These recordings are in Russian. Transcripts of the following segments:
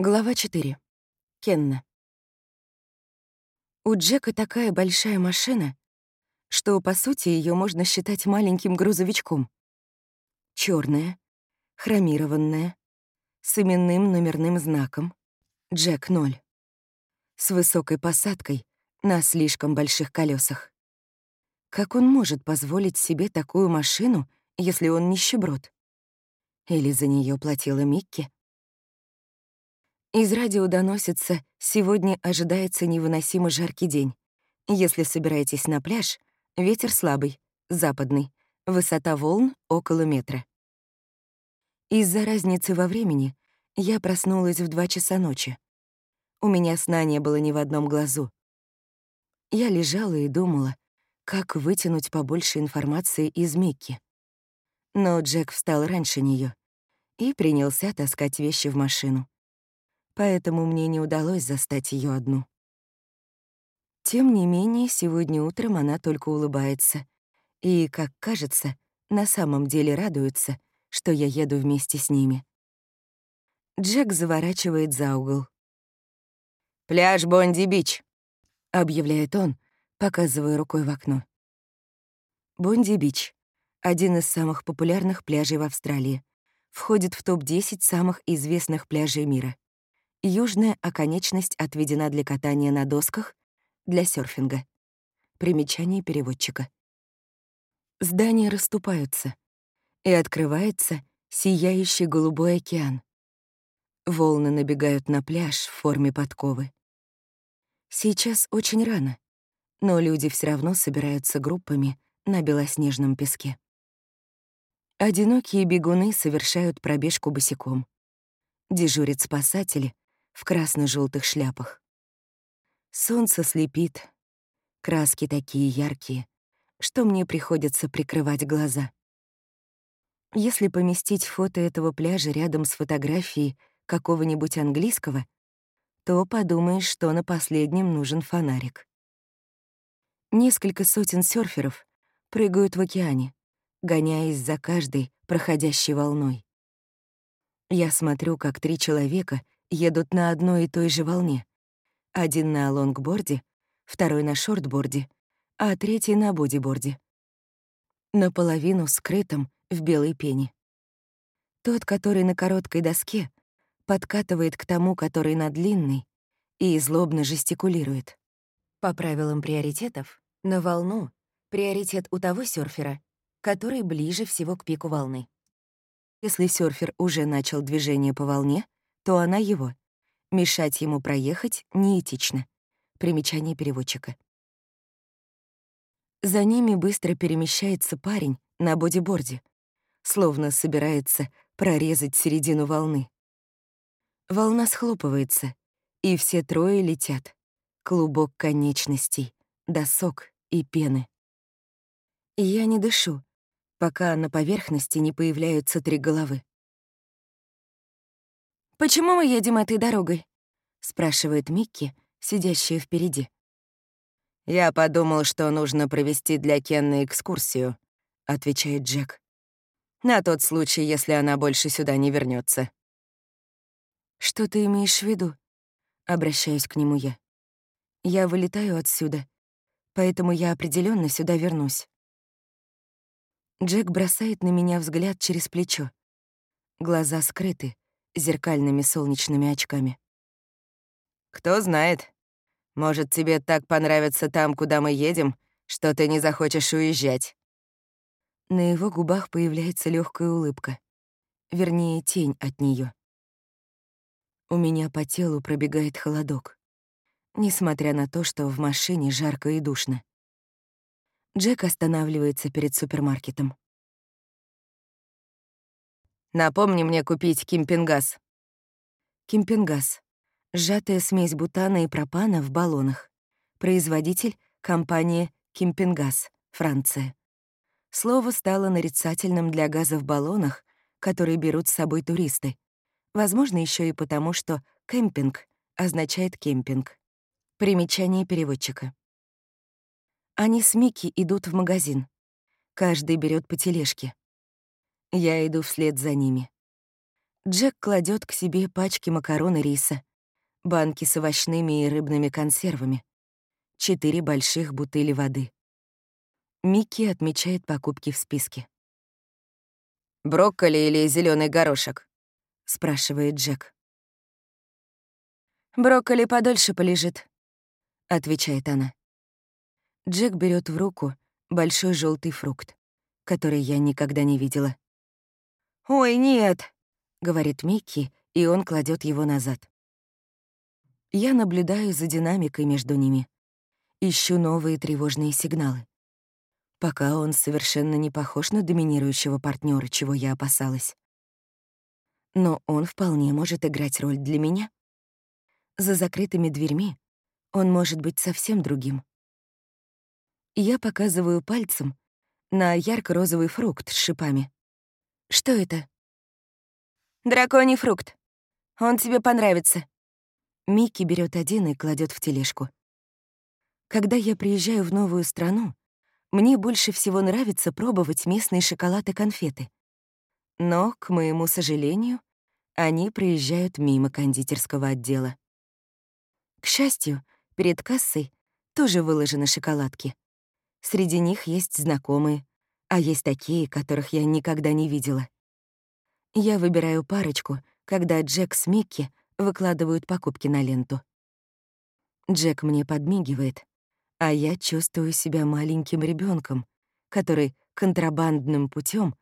Глава 4. Кенна. У Джека такая большая машина, что, по сути, ее можно считать маленьким грузовичком. Черная, хромированная, с именным номерным знаком «Джек 0», с высокой посадкой на слишком больших колесах. Как он может позволить себе такую машину, если он нищеброд? Или за нее платила Микки? Из радио доносится «Сегодня ожидается невыносимо жаркий день. Если собираетесь на пляж, ветер слабый, западный, высота волн — около метра». Из-за разницы во времени я проснулась в два часа ночи. У меня сна не было ни в одном глазу. Я лежала и думала, как вытянуть побольше информации из Микки. Но Джек встал раньше нее и принялся таскать вещи в машину поэтому мне не удалось застать ее одну. Тем не менее, сегодня утром она только улыбается и, как кажется, на самом деле радуется, что я еду вместе с ними. Джек заворачивает за угол. «Пляж Бонди-Бич», — объявляет он, показывая рукой в окно. Бонди-Бич — один из самых популярных пляжей в Австралии, входит в топ-10 самых известных пляжей мира. Южная оконечность отведена для катания на досках, для серфинга. Примечание переводчика. Здания расступаются, и открывается сияющий голубой океан. Волны набегают на пляж в форме подковы. Сейчас очень рано, но люди все равно собираются группами на белоснежном песке. Одинокие бегуны совершают пробежку босиком. Дежурят спасатели, в красно желтых шляпах. Солнце слепит, краски такие яркие, что мне приходится прикрывать глаза. Если поместить фото этого пляжа рядом с фотографией какого-нибудь английского, то подумаешь, что на последнем нужен фонарик. Несколько сотен серферов прыгают в океане, гоняясь за каждой проходящей волной. Я смотрю, как три человека едут на одной и той же волне. Один на лонгборде, второй на шортборде, а третий на бодиборде. Наполовину скрытый в белой пене. Тот, который на короткой доске, подкатывает к тому, который на длинной, и злобно жестикулирует. По правилам приоритетов, на волну приоритет у того серфера, который ближе всего к пику волны. Если серфер уже начал движение по волне, то она его. Мешать ему проехать неэтично. Примечание переводчика. За ними быстро перемещается парень на бодиборде, словно собирается прорезать середину волны. Волна схлопывается, и все трое летят. Клубок конечностей, досок и пены. Я не дышу, пока на поверхности не появляются три головы. «Почему мы едем этой дорогой?» — спрашивает Микки, сидящая впереди. «Я подумал, что нужно провести для Кенны экскурсию», — отвечает Джек. «На тот случай, если она больше сюда не вернется. «Что ты имеешь в виду?» — обращаюсь к нему я. «Я вылетаю отсюда, поэтому я определенно сюда вернусь». Джек бросает на меня взгляд через плечо. Глаза скрыты, зеркальными солнечными очками. «Кто знает. Может, тебе так понравится там, куда мы едем, что ты не захочешь уезжать». На его губах появляется легкая улыбка. Вернее, тень от нее. У меня по телу пробегает холодок, несмотря на то, что в машине жарко и душно. Джек останавливается перед супермаркетом. Напомни мне купить кимпингаз. Кимпингаз — сжатая смесь бутана и пропана в баллонах. Производитель — компания Кимпингаз, Франция. Слово стало нарицательным для газа в баллонах, которые берут с собой туристы. Возможно, еще и потому, что «кемпинг» означает «кемпинг». Примечание переводчика. Они с Микки идут в магазин. Каждый берет по тележке. Я иду вслед за ними. Джек кладет к себе пачки макарон и риса, банки с овощными и рыбными консервами, четыре больших бутыли воды. Микки отмечает покупки в списке. «Брокколи или зеленый горошек?» — спрашивает Джек. «Брокколи подольше полежит», — отвечает она. Джек берет в руку большой желтый фрукт, который я никогда не видела. «Ой, нет!» — говорит Микки, и он кладет его назад. Я наблюдаю за динамикой между ними. Ищу новые тревожные сигналы. Пока он совершенно не похож на доминирующего партнера, чего я опасалась. Но он вполне может играть роль для меня. За закрытыми дверьми он может быть совсем другим. Я показываю пальцем на ярко-розовый фрукт с шипами. Что это? Драконий фрукт. Он тебе понравится. Микки берет один и кладет в тележку. Когда я приезжаю в новую страну, мне больше всего нравится пробовать местные шоколад и конфеты. Но, к моему сожалению, они проезжают мимо кондитерского отдела. К счастью, перед кассой тоже выложены шоколадки. Среди них есть знакомые, а есть такие, которых я никогда не видела. Я выбираю парочку, когда Джек с Микки выкладывают покупки на ленту. Джек мне подмигивает, а я чувствую себя маленьким ребенком, который контрабандным путем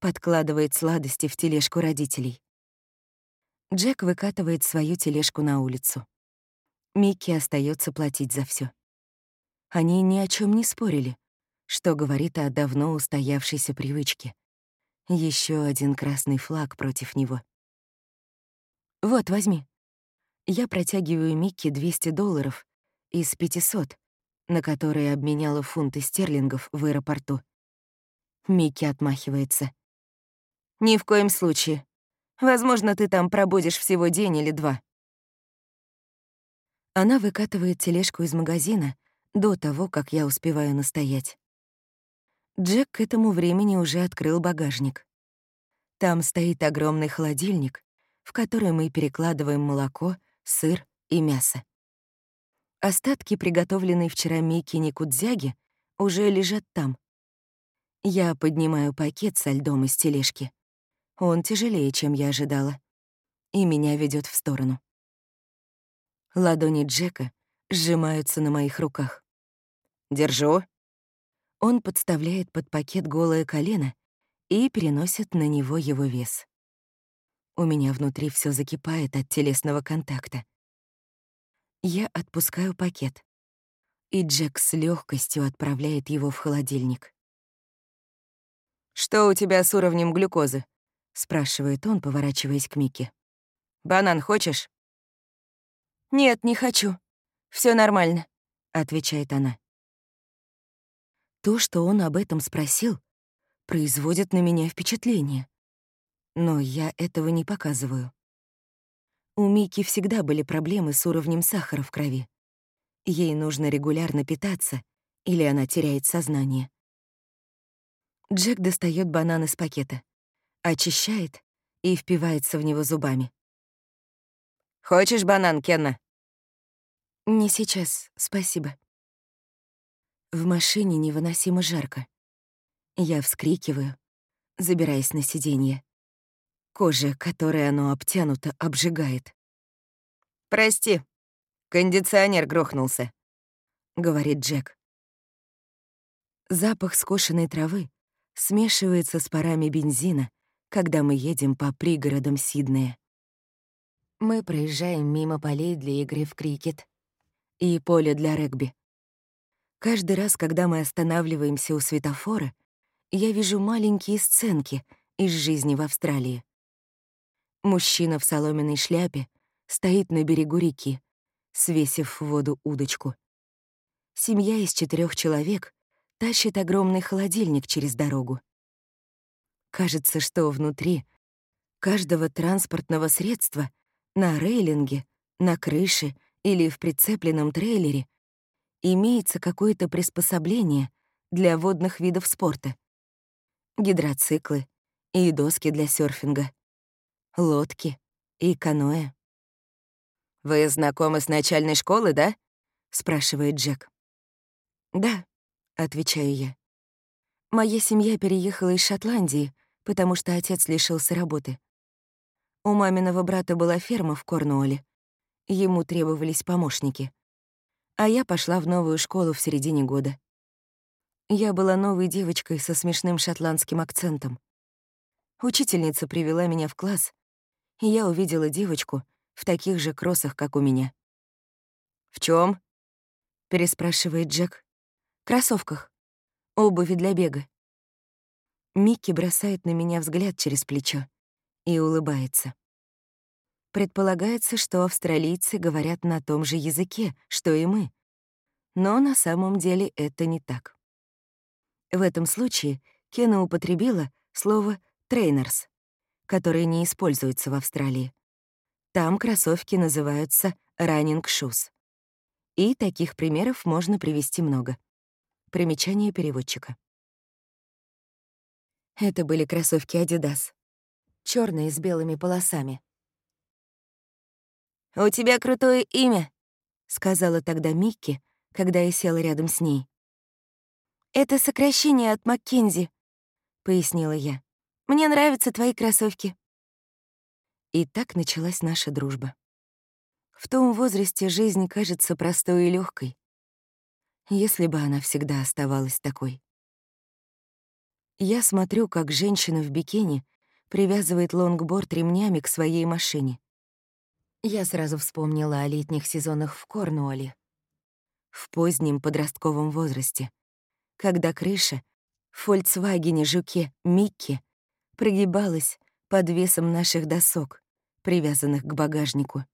подкладывает сладости в тележку родителей. Джек выкатывает свою тележку на улицу. Микки остается платить за все. Они ни о чем не спорили, что говорит о давно устоявшейся привычке. Еще один красный флаг против него. «Вот, возьми». Я протягиваю Микки 200 долларов из 500, на которые обменяла фунты стерлингов в аэропорту. Микки отмахивается. «Ни в коем случае. Возможно, ты там пробудешь всего день или два». Она выкатывает тележку из магазина до того, как я успеваю настоять. Джек к этому времени уже открыл багажник. Там стоит огромный холодильник, в который мы перекладываем молоко, сыр и мясо. Остатки, приготовленной вчера Микки Никудзяги, уже лежат там. Я поднимаю пакет со льдом из тележки. Он тяжелее, чем я ожидала. И меня ведет в сторону. Ладони Джека сжимаются на моих руках. «Держу». Он подставляет под пакет голое колено и переносит на него его вес. У меня внутри все закипает от телесного контакта. Я отпускаю пакет, и Джек с легкостью отправляет его в холодильник. «Что у тебя с уровнем глюкозы?» — спрашивает он, поворачиваясь к Мике. «Банан хочешь?» «Нет, не хочу. Все нормально», — отвечает она. То, что он об этом спросил, производит на меня впечатление. Но я этого не показываю. У Мики всегда были проблемы с уровнем сахара в крови. Ей нужно регулярно питаться, или она теряет сознание. Джек достает банан из пакета, очищает и впивается в него зубами. «Хочешь банан, Кенна?» «Не сейчас, спасибо». В машине невыносимо жарко. Я вскрикиваю, забираясь на сиденье. Кожа, которой оно обтянуто, обжигает. «Прости, кондиционер грохнулся», — говорит Джек. Запах скошенной травы смешивается с парами бензина, когда мы едем по пригородам Сиднея. Мы проезжаем мимо полей для игры в крикет и поля для регби. Каждый раз, когда мы останавливаемся у светофора, я вижу маленькие сценки из жизни в Австралии. Мужчина в соломенной шляпе стоит на берегу реки, свесив в воду удочку. Семья из четырех человек тащит огромный холодильник через дорогу. Кажется, что внутри каждого транспортного средства на рейлинге, на крыше или в прицепленном трейлере имеется какое-то приспособление для водных видов спорта. Гидроциклы и доски для серфинга лодки и каноэ. «Вы знакомы с начальной школы, да?» — спрашивает Джек. «Да», — отвечаю я. «Моя семья переехала из Шотландии, потому что отец лишился работы. У маминого брата была ферма в Корнуолле. Ему требовались помощники. А я пошла в новую школу в середине года. Я была новой девочкой со смешным шотландским акцентом. Учительница привела меня в класс, и я увидела девочку в таких же кроссах, как у меня. «В чем? переспрашивает Джек. «Кроссовках. Обуви для бега». Микки бросает на меня взгляд через плечо и улыбается. Предполагается, что австралийцы говорят на том же языке, что и мы. Но на самом деле это не так. В этом случае Кена употребила слово «трейнерс», которое не используется в Австралии. Там кроссовки называются «running shoes». И таких примеров можно привести много. Примечание переводчика. Это были кроссовки Adidas черные с белыми полосами. «У тебя крутое имя», — сказала тогда Микки, когда я села рядом с ней. «Это сокращение от Маккензи», — пояснила я. «Мне нравятся твои кроссовки». И так началась наша дружба. В том возрасте жизнь кажется простой и легкой, если бы она всегда оставалась такой. Я смотрю, как женщина в бикини привязывает лонгборд ремнями к своей машине. Я сразу вспомнила о летних сезонах в Корнуолле. В позднем подростковом возрасте, когда крыша в «Фольксвагене» жуке Микки прогибалась под весом наших досок, привязанных к багажнику.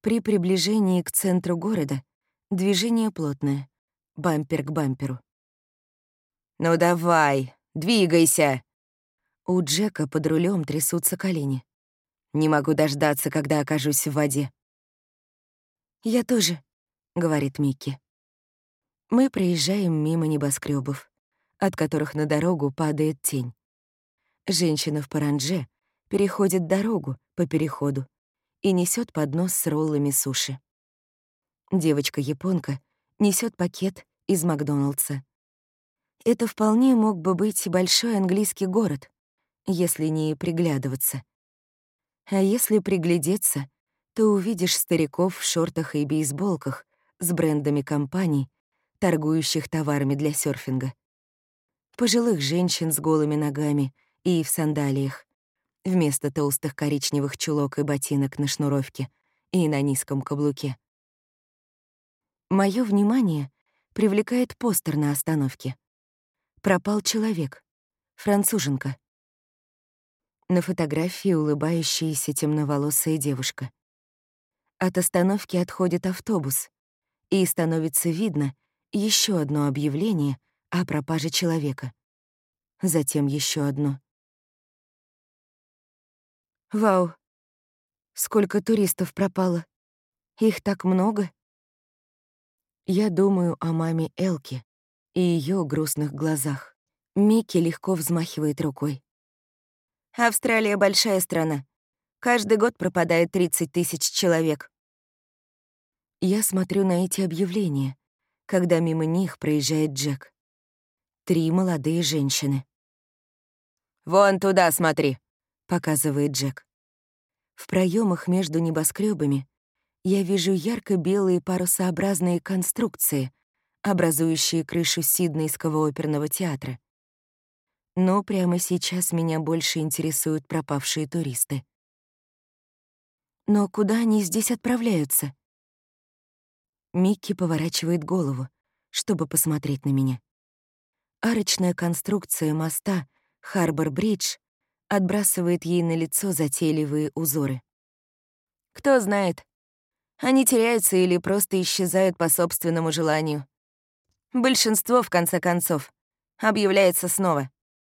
При приближении к центру города движение плотное, бампер к бамперу. «Ну давай, двигайся!» У Джека под рулем трясутся колени. «Не могу дождаться, когда окажусь в воде». «Я тоже», — говорит Микки. Мы проезжаем мимо небоскребов, от которых на дорогу падает тень. Женщина в паранже переходит дорогу по переходу и несет поднос с роллами суши. Девочка-японка несет пакет из Макдоналдса. Это вполне мог бы быть большой английский город, если не приглядываться. А если приглядеться, то увидишь стариков в шортах и бейсболках с брендами компаний, торгующих товарами для серфинга. Пожилых женщин с голыми ногами и в сандалиях, вместо толстых коричневых чулок и ботинок на шнуровке и на низком каблуке. Моё внимание привлекает постер на остановке. Пропал человек, француженка. На фотографии улыбающаяся темноволосая девушка. От остановки отходит автобус, и становится видно еще одно объявление о пропаже человека. Затем еще одно. Вау, сколько туристов пропало. Их так много. Я думаю о маме Элки и ее грустных глазах. Микки легко взмахивает рукой. Австралия — большая страна. Каждый год пропадает 30 тысяч человек. Я смотрю на эти объявления, когда мимо них проезжает Джек. Три молодые женщины. «Вон туда смотри», — показывает Джек. В проемах между небоскребами я вижу ярко-белые парусообразные конструкции, образующие крышу Сиднейского оперного театра. Но прямо сейчас меня больше интересуют пропавшие туристы. Но куда они здесь отправляются? Микки поворачивает голову, чтобы посмотреть на меня. Арочная конструкция моста Харбор-Бридж отбрасывает ей на лицо затейливые узоры. Кто знает, они теряются или просто исчезают по собственному желанию. Большинство, в конце концов, объявляется снова.